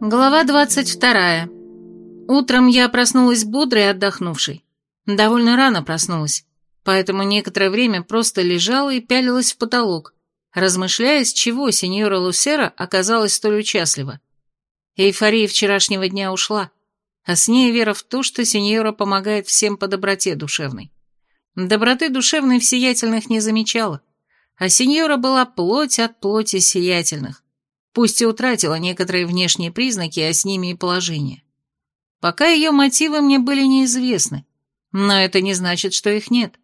Глава 22. Утром я проснулась бодрой и отдохнувшей. Довольно рано проснулась, поэтому некоторое время просто лежала и пялилась в потолок, размышляя, с чего сеньора Лусера оказалась столь участлива. Эйфория вчерашнего дня ушла, а с ней вера в то, что сеньора помогает всем по доброте душевной. Доброты душевной в сиятельных не замечала, а сеньора была плоть от плоти сиятельных, пусть и утратила некоторые внешние признаки, а с ними и положение. Пока ее мотивы мне были неизвестны, но это не значит, что их нет.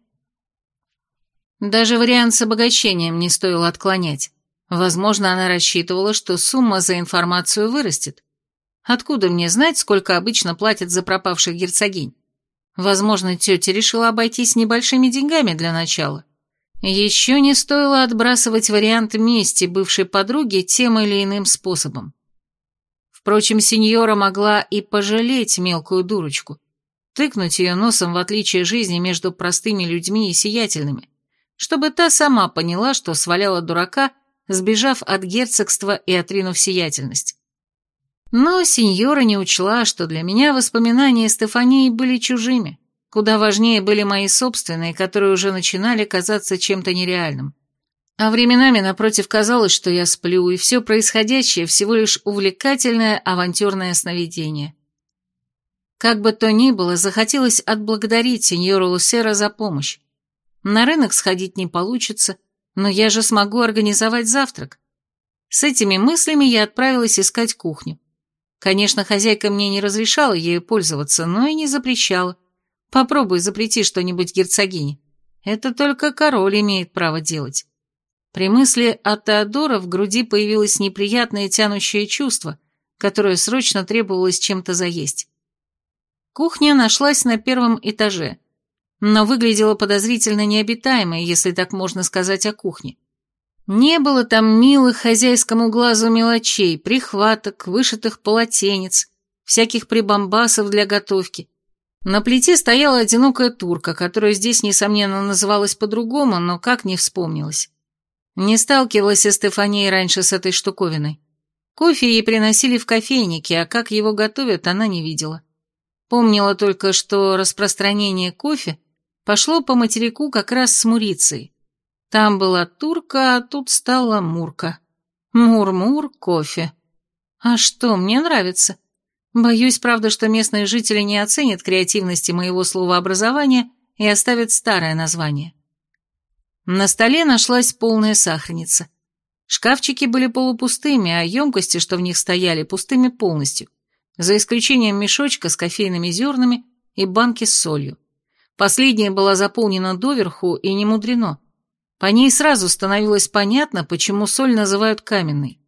Даже вариант с обогащением не стоило отклонять. Возможно, она рассчитывала, что сумма за информацию вырастет. Откуда мне знать, сколько обычно платят за пропавших герцогинь? Возможно, тетя решила обойтись небольшими деньгами для начала. Еще не стоило отбрасывать вариант мести бывшей подруги тем или иным способом. Впрочем, сеньора могла и пожалеть мелкую дурочку, тыкнуть ее носом в отличие жизни между простыми людьми и сиятельными, чтобы та сама поняла, что сваляла дурака, сбежав от герцогства и отринув сиятельность. Но сеньора не учла, что для меня воспоминания Стефании были чужими. Куда важнее были мои собственные, которые уже начинали казаться чем-то нереальным. А временами, напротив, казалось, что я сплю, и все происходящее всего лишь увлекательное авантюрное сновидение. Как бы то ни было, захотелось отблагодарить сеньора Лусера за помощь. На рынок сходить не получится, но я же смогу организовать завтрак. С этими мыслями я отправилась искать кухню. Конечно, хозяйка мне не разрешала ею пользоваться, но и не запрещала. Попробуй запрети что-нибудь герцогине. Это только король имеет право делать. При мысли о Теодора в груди появилось неприятное тянущее чувство, которое срочно требовалось чем-то заесть. Кухня нашлась на первом этаже, но выглядела подозрительно необитаемой, если так можно сказать о кухне. Не было там милых хозяйскому глазу мелочей, прихваток, вышитых полотенец, всяких прибамбасов для готовки. На плите стояла одинокая турка, которая здесь, несомненно, называлась по-другому, но как не вспомнилась. Не сталкивалась Стефания раньше с этой штуковиной. Кофе ей приносили в кофейнике, а как его готовят, она не видела. Помнила только, что распространение кофе пошло по материку как раз с Мурицией. Там была турка, а тут стала мурка. Мур-мур, кофе. А что, мне нравится. Боюсь, правда, что местные жители не оценят креативности моего словообразования и оставят старое название. На столе нашлась полная сахарница. Шкафчики были полупустыми, а емкости, что в них стояли, пустыми полностью, за исключением мешочка с кофейными зернами и банки с солью. Последняя была заполнена доверху и не мудрено. По ней сразу становилось понятно, почему соль называют каменной.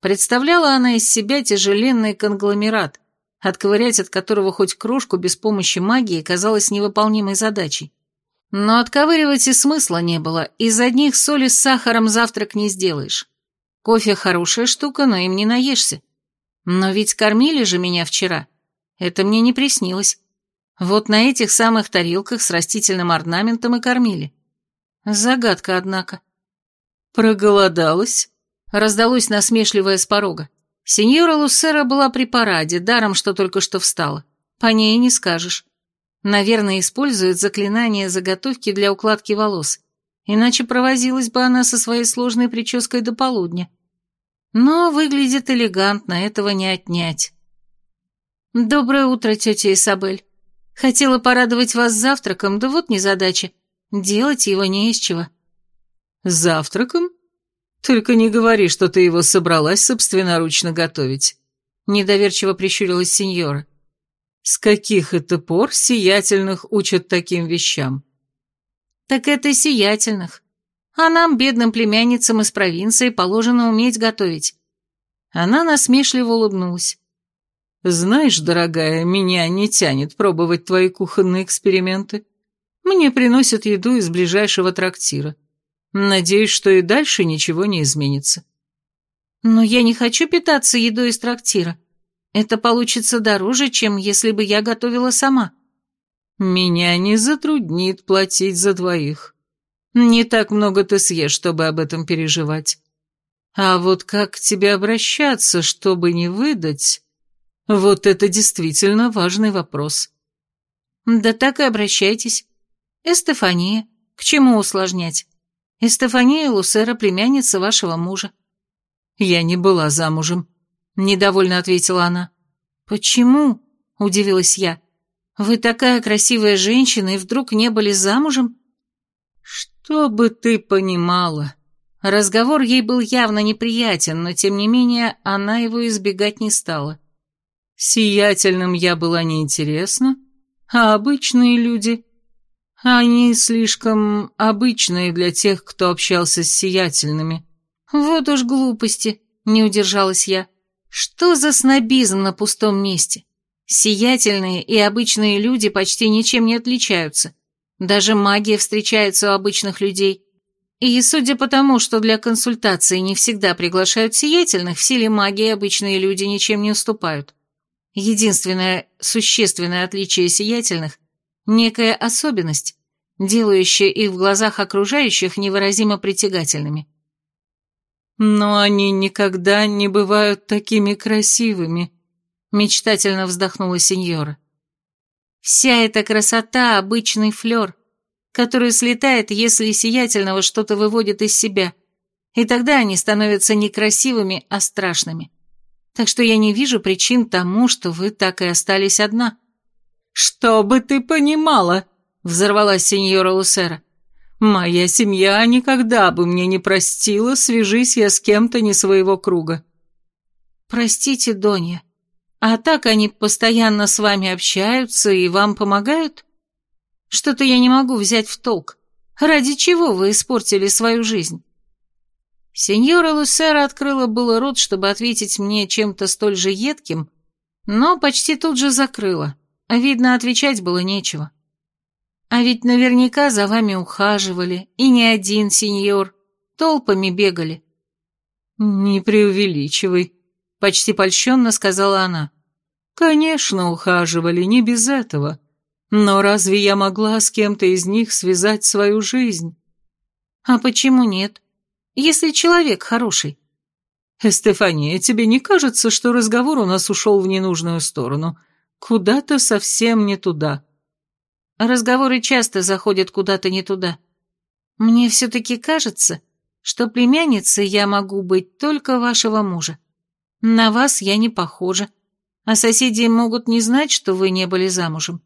Представляла она из себя тяжеленный конгломерат, отковырять от которого хоть крошку без помощи магии казалось невыполнимой задачей. Но отковыривать и смысла не было, из одних соли с сахаром завтрак не сделаешь. Кофе хорошая штука, но им не наешься. Но ведь кормили же меня вчера. Это мне не приснилось. Вот на этих самых тарелках с растительным орнаментом и кормили. Загадка, однако. «Проголодалась?» Раздалось насмешливое с порога. Сеньора Луссера была при параде, даром, что только что встала. По ней не скажешь. Наверное, использует заклинание заготовки для укладки волос. Иначе провозилась бы она со своей сложной прической до полудня. Но выглядит элегантно, этого не отнять. «Доброе утро, тетя Исабель. Хотела порадовать вас завтраком, да вот незадача. Делать его не из чего». «Завтраком?» «Только не говори, что ты его собралась собственноручно готовить», — недоверчиво прищурилась сеньора. «С каких это пор сиятельных учат таким вещам?» «Так это сиятельных. А нам, бедным племянницам из провинции, положено уметь готовить». Она насмешливо улыбнулась. «Знаешь, дорогая, меня не тянет пробовать твои кухонные эксперименты. Мне приносят еду из ближайшего трактира. Надеюсь, что и дальше ничего не изменится. Но я не хочу питаться едой из трактира. Это получится дороже, чем если бы я готовила сама. Меня не затруднит платить за двоих. Не так много ты съешь, чтобы об этом переживать. А вот как к тебе обращаться, чтобы не выдать... Вот это действительно важный вопрос. Да так и обращайтесь. Эстефания, к чему усложнять? Эстефания Лусера, племянница вашего мужа. Я не была замужем, недовольно ответила она. Почему? Удивилась я. Вы такая красивая женщина и вдруг не были замужем? Чтобы ты понимала. Разговор ей был явно неприятен, но тем не менее она его избегать не стала. Сиятельным я была неинтересна, а обычные люди... Они слишком обычные для тех, кто общался с сиятельными. Вот уж глупости, не удержалась я. Что за снобизм на пустом месте? Сиятельные и обычные люди почти ничем не отличаются. Даже магия встречается у обычных людей. И судя по тому, что для консультации не всегда приглашают сиятельных, в силе магии обычные люди ничем не уступают. Единственное существенное отличие сиятельных – некая особенность, делающая их в глазах окружающих невыразимо притягательными. «Но они никогда не бывают такими красивыми», – мечтательно вздохнула сеньора. «Вся эта красота – обычный флер, который слетает, если сиятельного что-то выводит из себя, и тогда они становятся не красивыми, а страшными так что я не вижу причин тому, что вы так и остались одна». «Чтобы ты понимала», — взорвалась сеньора Лусера, «моя семья никогда бы мне не простила, свяжись я с кем-то не своего круга». «Простите, Донья, а так они постоянно с вами общаются и вам помогают? Что-то я не могу взять в толк. Ради чего вы испортили свою жизнь?» Сеньора Лусера открыла было рот, чтобы ответить мне чем-то столь же едким, но почти тут же закрыла. Видно, отвечать было нечего. А ведь наверняка за вами ухаживали, и не один сеньор, толпами бегали. «Не преувеличивай», — почти польщенно сказала она. «Конечно, ухаживали, не без этого. Но разве я могла с кем-то из них связать свою жизнь?» «А почему нет? если человек хороший. Стефания, тебе не кажется, что разговор у нас ушел в ненужную сторону? Куда-то совсем не туда. Разговоры часто заходят куда-то не туда. Мне все-таки кажется, что племянницей я могу быть только вашего мужа. На вас я не похожа, а соседи могут не знать, что вы не были замужем.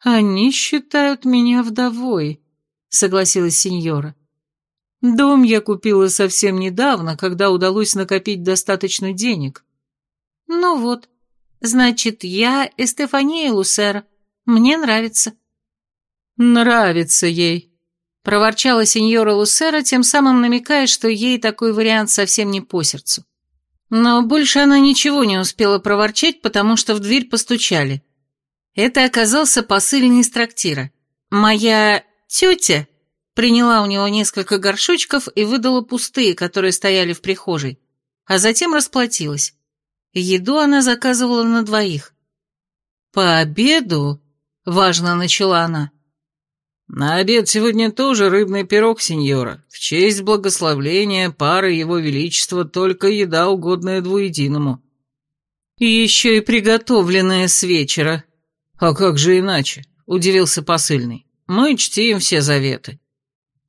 Они считают меня вдовой, согласилась сеньора. Дом я купила совсем недавно, когда удалось накопить достаточно денег. Ну вот, значит, я Эстефания Лусера. Мне нравится. Нравится ей, проворчала сеньора Лусера, тем самым намекая, что ей такой вариант совсем не по сердцу. Но больше она ничего не успела проворчать, потому что в дверь постучали. Это оказался посыльный из трактира. Моя тетя приняла у него несколько горшочков и выдала пустые, которые стояли в прихожей, а затем расплатилась. Еду она заказывала на двоих. «По обеду?» — важно начала она. «На обед сегодня тоже рыбный пирог, сеньора. В честь благословления пары его величества только еда, угодная двуединому. И еще и приготовленная с вечера. А как же иначе?» — удивился посыльный. «Мы чтим все заветы».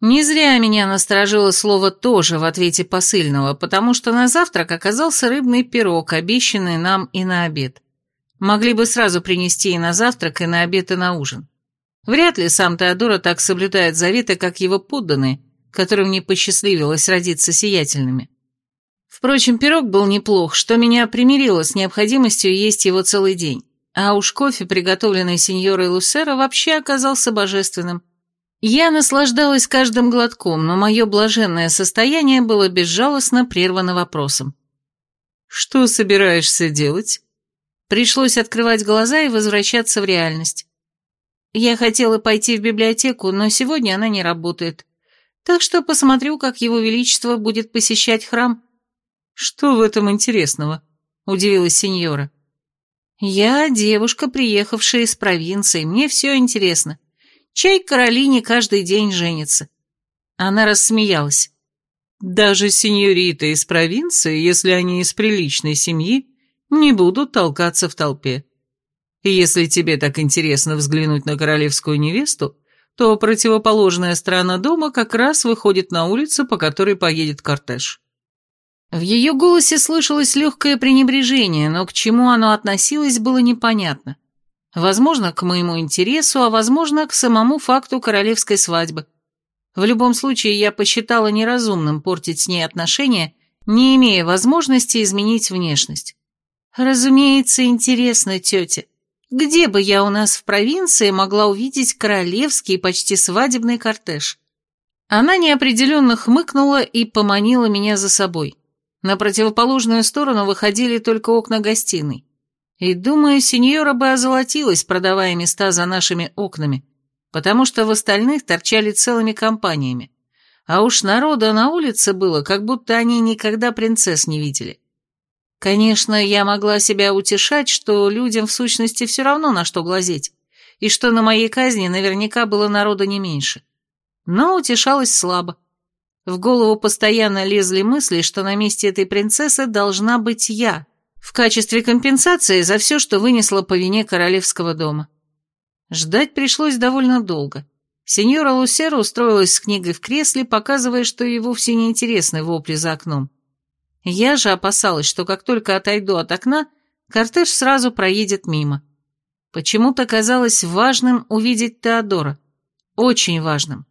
Не зря меня насторожило слово «тоже» в ответе посыльного, потому что на завтрак оказался рыбный пирог, обещанный нам и на обед. Могли бы сразу принести и на завтрак, и на обед, и на ужин. Вряд ли сам Теодора так соблюдает заветы, как его подданные, которым не посчастливилось родиться сиятельными. Впрочем, пирог был неплох, что меня примирило с необходимостью есть его целый день. А уж кофе, приготовленный сеньорой Лусера, вообще оказался божественным – я наслаждалась каждым глотком, но мое блаженное состояние было безжалостно прервано вопросом. «Что собираешься делать?» Пришлось открывать глаза и возвращаться в реальность. Я хотела пойти в библиотеку, но сегодня она не работает. Так что посмотрю, как его величество будет посещать храм. «Что в этом интересного?» — удивилась сеньора. «Я девушка, приехавшая из провинции, мне все интересно. Чай Каролине каждый день женится. Она рассмеялась. Даже сеньориты из провинции, если они из приличной семьи, не будут толкаться в толпе. Если тебе так интересно взглянуть на королевскую невесту, то противоположная сторона дома как раз выходит на улицу, по которой поедет кортеж. В ее голосе слышалось легкое пренебрежение, но к чему оно относилось, было непонятно. Возможно, к моему интересу, а возможно, к самому факту королевской свадьбы. В любом случае, я посчитала неразумным портить с ней отношения, не имея возможности изменить внешность. Разумеется, интересно, тетя. Где бы я у нас в провинции могла увидеть королевский почти свадебный кортеж? Она неопределенно хмыкнула и поманила меня за собой. На противоположную сторону выходили только окна гостиной. И, думаю, сеньора бы озолотилась, продавая места за нашими окнами, потому что в остальных торчали целыми компаниями. А уж народа на улице было, как будто они никогда принцесс не видели. Конечно, я могла себя утешать, что людям в сущности все равно на что глазеть, и что на моей казни наверняка было народа не меньше. Но утешалась слабо. В голову постоянно лезли мысли, что на месте этой принцессы должна быть я, в качестве компенсации за все, что вынесла по вине королевского дома. Ждать пришлось довольно долго. Сеньора Лусера устроилась с книгой в кресле, показывая, что ей вовсе не интересны вопли за окном. Я же опасалась, что как только отойду от окна, кортеж сразу проедет мимо. Почему-то казалось важным увидеть Теодора. Очень важным.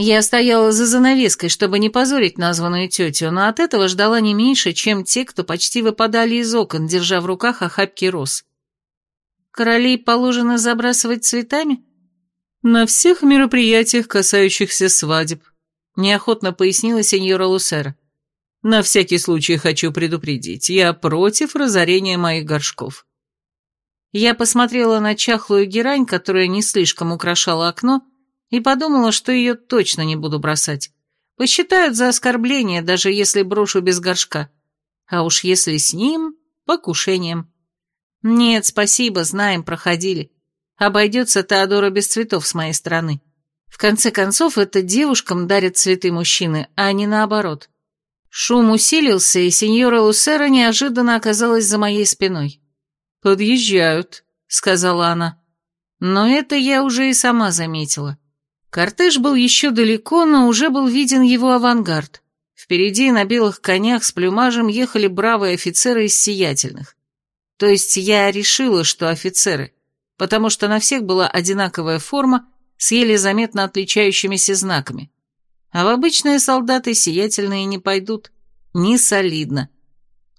Я стояла за занавеской, чтобы не позорить названную тетю, но от этого ждала не меньше, чем те, кто почти выпадали из окон, держа в руках охапки роз. Королей положено забрасывать цветами? На всех мероприятиях, касающихся свадеб, неохотно пояснила сеньора Лусера. На всякий случай хочу предупредить, я против разорения моих горшков. Я посмотрела на чахлую герань, которая не слишком украшала окно, и подумала, что ее точно не буду бросать. Посчитают за оскорбление, даже если брошу без горшка. А уж если с ним, покушением. Нет, спасибо, знаем, проходили. Обойдется Теодора без цветов с моей стороны. В конце концов, это девушкам дарят цветы мужчины, а не наоборот. Шум усилился, и сеньора Лусера неожиданно оказалась за моей спиной. «Подъезжают», — сказала она. Но это я уже и сама заметила. Кортеж был еще далеко, но уже был виден его авангард. Впереди на белых конях с плюмажем ехали бравые офицеры из сиятельных. То есть я решила, что офицеры, потому что на всех была одинаковая форма с еле заметно отличающимися знаками. А в обычные солдаты сиятельные не пойдут. Не солидно.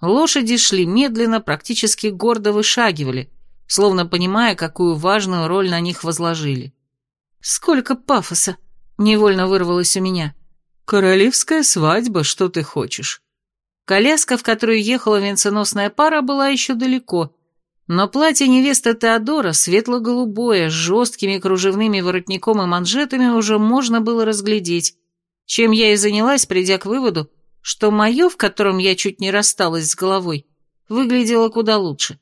Лошади шли медленно, практически гордо вышагивали, словно понимая, какую важную роль на них возложили. Сколько пафоса! Невольно вырвалось у меня. Королевская свадьба, что ты хочешь? Коляска, в которую ехала венценосная пара, была еще далеко, но платье невесты Теодора, светло-голубое, с жесткими кружевными воротником и манжетами, уже можно было разглядеть, чем я и занялась, придя к выводу, что мое, в котором я чуть не рассталась с головой, выглядело куда лучше.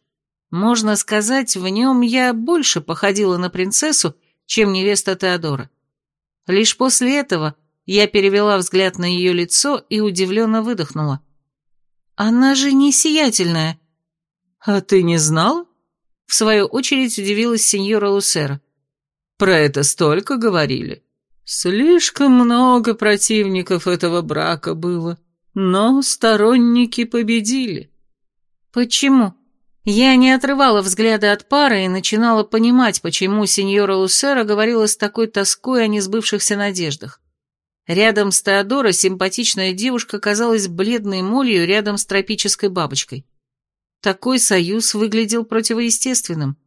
Можно сказать, в нем я больше походила на принцессу, чем невеста Теодора. Лишь после этого я перевела взгляд на ее лицо и удивленно выдохнула. «Она же не сиятельная». «А ты не знал?» В свою очередь удивилась сеньора Лусера. «Про это столько говорили. Слишком много противников этого брака было, но сторонники победили». «Почему?» Я не отрывала взгляда от пары и начинала понимать, почему сеньора Лусера говорила с такой тоской о несбывшихся надеждах. Рядом с Теодора симпатичная девушка казалась бледной молью рядом с тропической бабочкой. Такой союз выглядел противоестественным.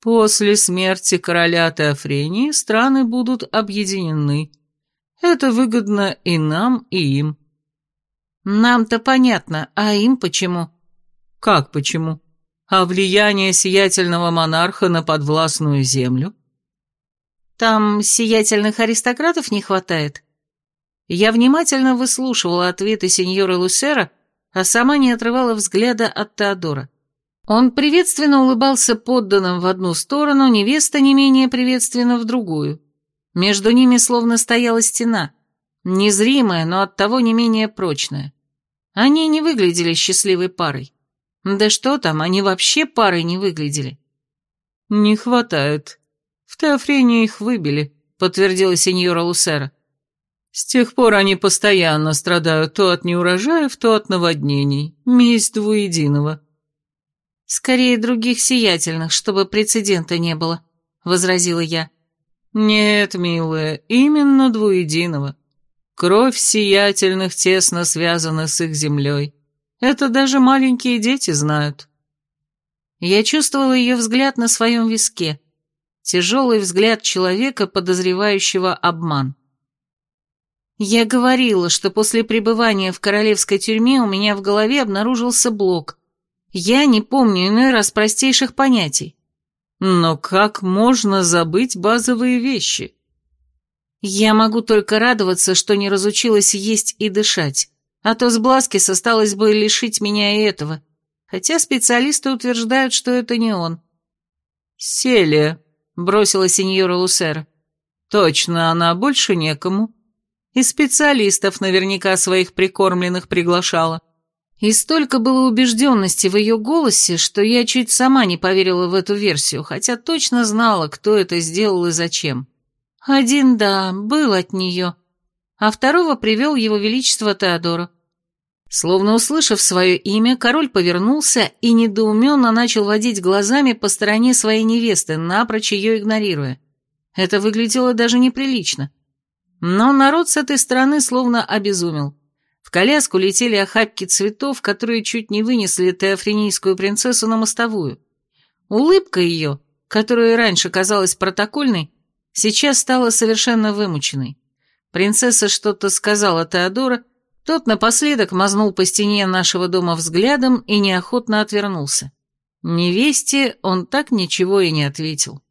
После смерти короля Теофрении страны будут объединены. Это выгодно и нам, и им. Нам-то понятно, а им почему? Как почему? А влияние сиятельного монарха на подвластную землю? Там сиятельных аристократов не хватает? Я внимательно выслушивала ответы сеньора Лусера, а сама не отрывала взгляда от Теодора. Он приветственно улыбался подданным в одну сторону, невеста не менее приветственно в другую. Между ними словно стояла стена, незримая, но оттого не менее прочная. Они не выглядели счастливой парой. Да что там, они вообще парой не выглядели. «Не хватает. В Теофрене их выбили», — подтвердила сеньора Лусера. «С тех пор они постоянно страдают то от неурожаев, то от наводнений. Месть двуединого». «Скорее других сиятельных, чтобы прецедента не было», — возразила я. «Нет, милая, именно двуединого. Кровь сиятельных тесно связана с их землей. Это даже маленькие дети знают». Я чувствовала ее взгляд на своем виске. Тяжелый взгляд человека, подозревающего обман. Я говорила, что после пребывания в королевской тюрьме у меня в голове обнаружился блок. Я не помню иной раз простейших понятий. Но как можно забыть базовые вещи? Я могу только радоваться, что не разучилась есть и дышать, а то с Бласкис осталось бы лишить меня и этого хотя специалисты утверждают, что это не он. «Селия», — бросила сеньора Лусера. «Точно, она больше некому. И специалистов наверняка своих прикормленных приглашала». И столько было убежденности в ее голосе, что я чуть сама не поверила в эту версию, хотя точно знала, кто это сделал и зачем. Один, да, был от нее, а второго привел его величество Теодора. Словно услышав свое имя, король повернулся и недоуменно начал водить глазами по стороне своей невесты, напрочь ее игнорируя. Это выглядело даже неприлично. Но народ с этой стороны словно обезумел. В коляску летели охапки цветов, которые чуть не вынесли теофренийскую принцессу на мостовую. Улыбка ее, которая раньше казалась протокольной, сейчас стала совершенно вымученной. Принцесса что-то сказала Теодора, тот напоследок мазнул по стене нашего дома взглядом и неохотно отвернулся. Невесте он так ничего и не ответил.